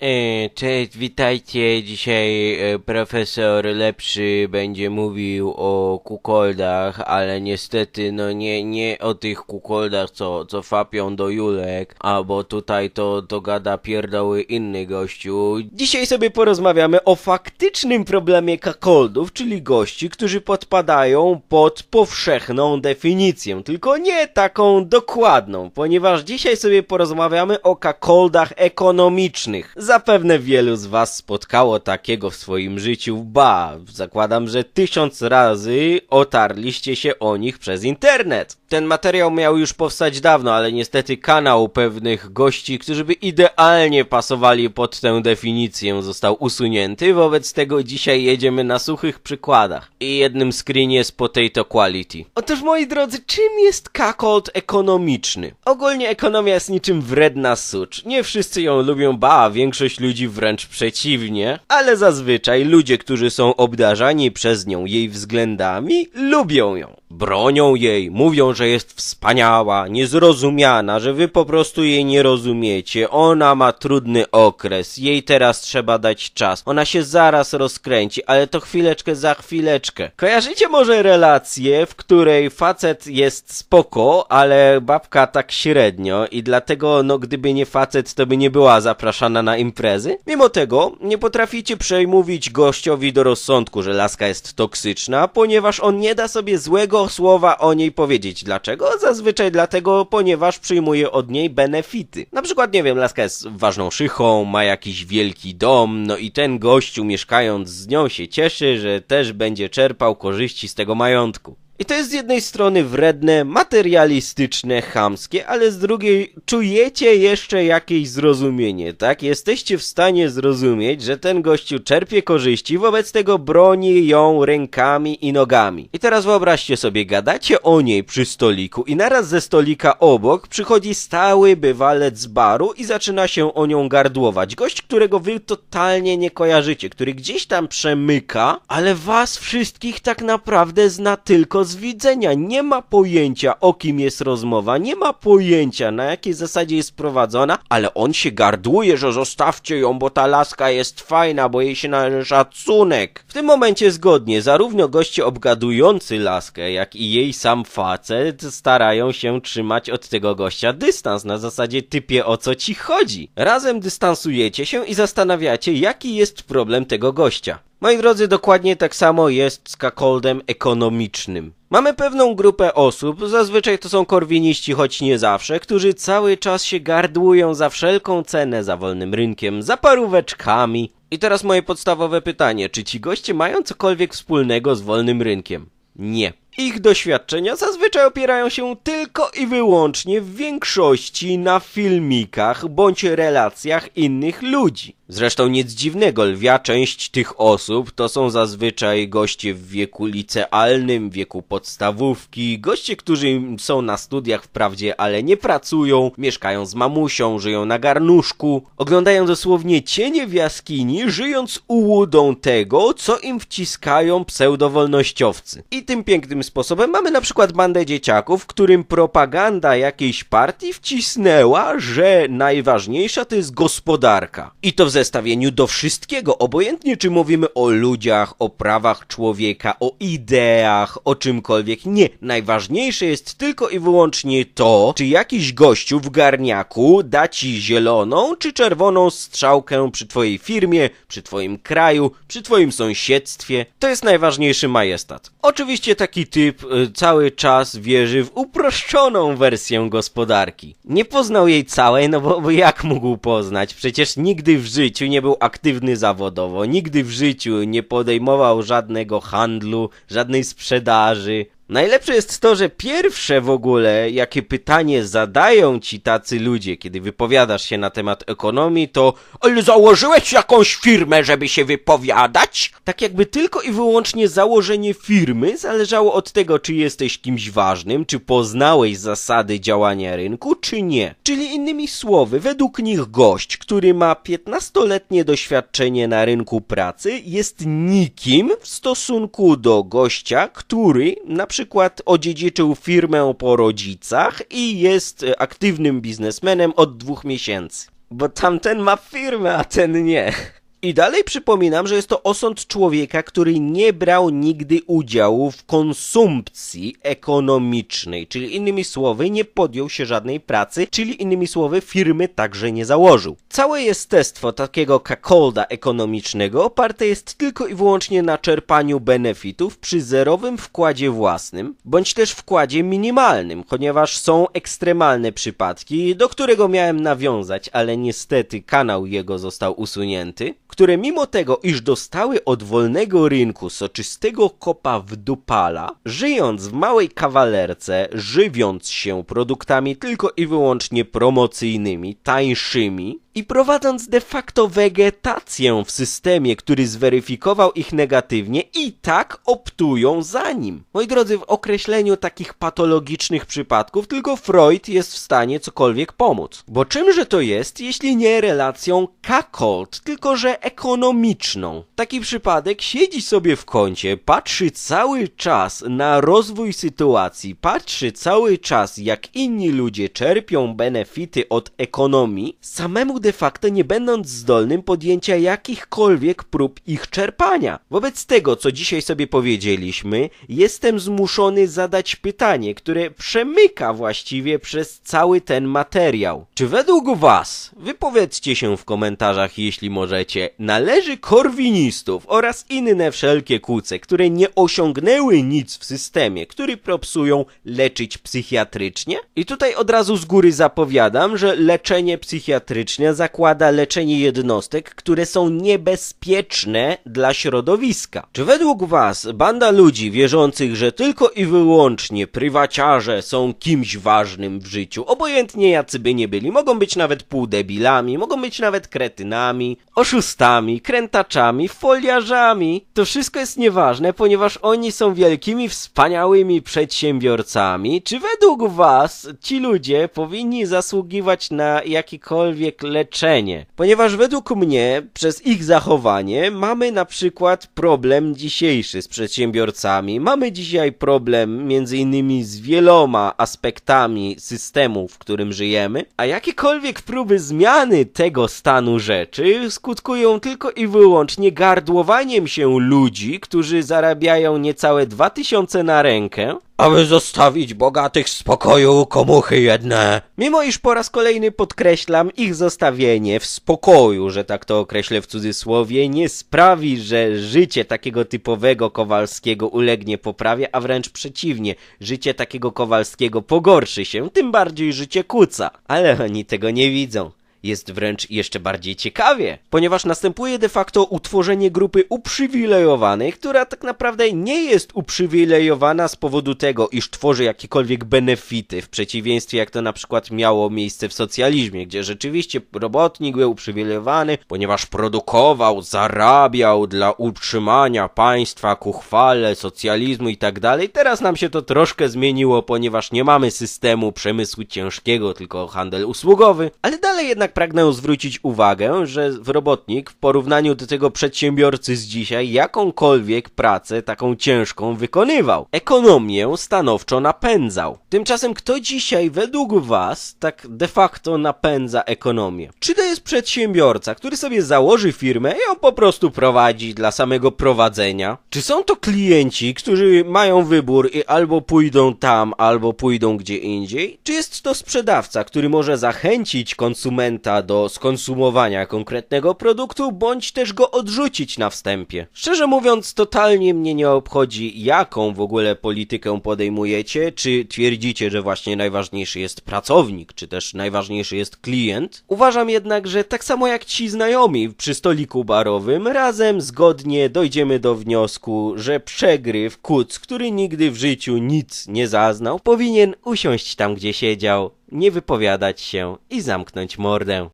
E, Cześć, witajcie. Dzisiaj e, profesor Lepszy będzie mówił o kukoldach, ale niestety no nie, nie o tych kukoldach, co, co fapią do Julek, albo tutaj to, to gada pierdoły inny gościu. Dzisiaj sobie porozmawiamy o faktycznym problemie kakoldów, czyli gości, którzy podpadają pod powszechną definicję, tylko nie taką dokładną, ponieważ dzisiaj sobie porozmawiamy o kakoldach ekonomicznych. Zapewne wielu z was spotkało takiego w swoim życiu, ba, zakładam, że tysiąc razy otarliście się o nich przez internet. Ten materiał miał już powstać dawno, ale niestety kanał pewnych gości, którzy by idealnie pasowali pod tę definicję, został usunięty, wobec tego dzisiaj jedziemy na suchych przykładach. I jednym screen jest potato quality. Otóż moi drodzy, czym jest kakold ekonomiczny? Ogólnie ekonomia jest niczym wredna sucz. Nie wszyscy ją lubią, ba, a większość ludzi wręcz przeciwnie, ale zazwyczaj ludzie, którzy są obdarzani przez nią jej względami, lubią ją. Bronią jej, mówią, że jest wspaniała, niezrozumiana, że wy po prostu jej nie rozumiecie. Ona ma trudny okres, jej teraz trzeba dać czas. Ona się zaraz rozkręci, ale to chwileczkę za chwileczkę. Kojarzycie może relację, w której facet jest spoko, ale babka tak średnio i dlatego, no gdyby nie facet, to by nie była zapraszana na imprezy? Mimo tego, nie potraficie przemówić gościowi do rozsądku, że laska jest toksyczna, ponieważ on nie da sobie złego słowa o niej powiedzieć. Dlaczego? Zazwyczaj dlatego, ponieważ przyjmuje od niej benefity. Na przykład, nie wiem, laska jest ważną szychą, ma jakiś wielki dom, no i ten gościu mieszkając z nią się cieszy, że też będzie czerpał korzyści z tego majątku. I to jest z jednej strony wredne, materialistyczne, chamskie, ale z drugiej czujecie jeszcze jakieś zrozumienie, tak? Jesteście w stanie zrozumieć, że ten gościu czerpie korzyści, wobec tego broni ją rękami i nogami. I teraz wyobraźcie sobie, gadacie o niej przy stoliku i naraz ze stolika obok przychodzi stały bywalec z baru i zaczyna się o nią gardłować. Gość, którego wy totalnie nie kojarzycie, który gdzieś tam przemyka, ale was wszystkich tak naprawdę zna tylko z widzenia. Nie ma pojęcia o kim jest rozmowa, nie ma pojęcia na jakiej zasadzie jest prowadzona, ale on się gardłuje, że zostawcie ją, bo ta laska jest fajna, bo jej się należy szacunek. W tym momencie zgodnie, zarówno goście obgadujący laskę, jak i jej sam facet starają się trzymać od tego gościa dystans, na zasadzie typie o co ci chodzi. Razem dystansujecie się i zastanawiacie, jaki jest problem tego gościa. Moi drodzy, dokładnie tak samo jest z kakoldem ekonomicznym. Mamy pewną grupę osób, zazwyczaj to są korwiniści, choć nie zawsze, którzy cały czas się gardłują za wszelką cenę za wolnym rynkiem, za paróweczkami. I teraz moje podstawowe pytanie, czy ci goście mają cokolwiek wspólnego z wolnym rynkiem? Nie. Ich doświadczenia zazwyczaj opierają się tylko i wyłącznie w większości na filmikach bądź relacjach innych ludzi. Zresztą nic dziwnego, lwia część tych osób to są zazwyczaj goście w wieku licealnym, wieku podstawówki, goście, którzy są na studiach wprawdzie, ale nie pracują, mieszkają z mamusią, żyją na garnuszku, oglądają dosłownie cienie w jaskini, żyjąc ułudą tego, co im wciskają pseudowolnościowcy. I tym pięknym sposobem mamy na przykład bandę dzieciaków, którym propaganda jakiejś partii wcisnęła, że najważniejsza to jest gospodarka. I to w zestawieniu do wszystkiego, obojętnie czy mówimy o ludziach, o prawach człowieka, o ideach, o czymkolwiek. Nie, najważniejsze jest tylko i wyłącznie to, czy jakiś gościu w garniaku da ci zieloną czy czerwoną strzałkę przy twojej firmie, przy twoim kraju, przy twoim sąsiedztwie. To jest najważniejszy majestat. Oczywiście taki typ y, cały czas wierzy w uproszczoną wersję gospodarki. Nie poznał jej całej, no bo, bo jak mógł poznać? Przecież nigdy w życiu nie był aktywny zawodowo, nigdy w życiu nie podejmował żadnego handlu, żadnej sprzedaży. Najlepsze jest to, że pierwsze w ogóle, jakie pytanie zadają ci tacy ludzie, kiedy wypowiadasz się na temat ekonomii, to ale założyłeś jakąś firmę, żeby się wypowiadać? Tak jakby tylko i wyłącznie założenie firmy zależało od tego, czy jesteś kimś ważnym, czy poznałeś zasady działania rynku, czy nie. Czyli innymi słowy, według nich gość, który ma 15-letnie doświadczenie na rynku pracy, jest nikim w stosunku do gościa, który na przykład odziedziczył firmę po rodzicach i jest e, aktywnym biznesmenem od dwóch miesięcy. bo tamten ma firmę, a ten nie. I dalej przypominam, że jest to osąd człowieka, który nie brał nigdy udziału w konsumpcji ekonomicznej, czyli innymi słowy nie podjął się żadnej pracy, czyli innymi słowy firmy także nie założył. Całe jestestwo takiego kakolda ekonomicznego oparte jest tylko i wyłącznie na czerpaniu benefitów przy zerowym wkładzie własnym, bądź też wkładzie minimalnym, ponieważ są ekstremalne przypadki, do którego miałem nawiązać, ale niestety kanał jego został usunięty, które mimo tego, iż dostały od wolnego rynku soczystego kopa w dupala, żyjąc w małej kawalerce, żywiąc się produktami tylko i wyłącznie promocyjnymi, tańszymi i prowadząc de facto wegetację w systemie, który zweryfikował ich negatywnie i tak optują za nim. Moi drodzy, w określeniu takich patologicznych przypadków tylko Freud jest w stanie cokolwiek pomóc. Bo czymże to jest, jeśli nie relacją cuckold, tylko że ekonomiczną? Taki przypadek siedzi sobie w kącie, patrzy cały czas na rozwój sytuacji, patrzy cały czas jak inni ludzie czerpią benefity od ekonomii, samemu de facto nie będąc zdolnym podjęcia jakichkolwiek prób ich czerpania. Wobec tego, co dzisiaj sobie powiedzieliśmy, jestem zmuszony zadać pytanie, które przemyka właściwie przez cały ten materiał. Czy według was, wypowiedzcie się w komentarzach jeśli możecie, należy korwinistów oraz inne wszelkie kuce, które nie osiągnęły nic w systemie, który propsują leczyć psychiatrycznie? I tutaj od razu z góry zapowiadam, że leczenie psychiatryczne zakłada leczenie jednostek, które są niebezpieczne dla środowiska. Czy według was banda ludzi wierzących, że tylko i wyłącznie prywaciarze są kimś ważnym w życiu, obojętnie jacy by nie byli, mogą być nawet półdebilami, mogą być nawet kretynami, oszustami, krętaczami, foliarzami, to wszystko jest nieważne, ponieważ oni są wielkimi, wspaniałymi przedsiębiorcami. Czy według was ci ludzie powinni zasługiwać na jakiekolwiek leczenie? Ponieważ według mnie, przez ich zachowanie, mamy na przykład problem dzisiejszy z przedsiębiorcami. Mamy dzisiaj problem między innymi z wieloma aspektami systemu, w którym żyjemy, a jakiekolwiek próby zmiany tego stanu rzeczy skutkują tylko i wyłącznie gardłowaniem się ludzi, którzy zarabiają niecałe 2000 na rękę, aby zostawić bogatych w spokoju komuchy jedne. Mimo iż po raz kolejny podkreślam, ich zostawienie w spokoju, że tak to określę w cudzysłowie, nie sprawi, że życie takiego typowego Kowalskiego ulegnie poprawie, a wręcz przeciwnie, życie takiego Kowalskiego pogorszy się, tym bardziej życie kuca. Ale oni tego nie widzą jest wręcz jeszcze bardziej ciekawie, ponieważ następuje de facto utworzenie grupy uprzywilejowanej, która tak naprawdę nie jest uprzywilejowana z powodu tego, iż tworzy jakiekolwiek benefity, w przeciwieństwie jak to na przykład miało miejsce w socjalizmie, gdzie rzeczywiście robotnik był uprzywilejowany, ponieważ produkował, zarabiał dla utrzymania państwa ku chwale socjalizmu i tak dalej. Teraz nam się to troszkę zmieniło, ponieważ nie mamy systemu przemysłu ciężkiego, tylko handel usługowy, ale dalej jednak pragnę zwrócić uwagę, że robotnik w porównaniu do tego przedsiębiorcy z dzisiaj jakąkolwiek pracę taką ciężką wykonywał. Ekonomię stanowczo napędzał. Tymczasem kto dzisiaj według was tak de facto napędza ekonomię? Czy to jest przedsiębiorca, który sobie założy firmę i ją po prostu prowadzi dla samego prowadzenia? Czy są to klienci, którzy mają wybór i albo pójdą tam, albo pójdą gdzie indziej? Czy jest to sprzedawca, który może zachęcić konsumenta do skonsumowania konkretnego produktu, bądź też go odrzucić na wstępie? Szczerze mówiąc, totalnie mnie nie obchodzi, jaką w ogóle politykę podejmujecie, czy twierdzicie, że właśnie najważniejszy jest pracownik, czy też najważniejszy jest klient. Uważam jednak, że tak samo jak ci znajomi przy stoliku barowym, razem zgodnie dojdziemy do wniosku, że przegryw kuc, który nigdy w życiu nic nie zaznał, powinien usiąść tam, gdzie siedział, nie wypowiadać się i zamknąć mordę.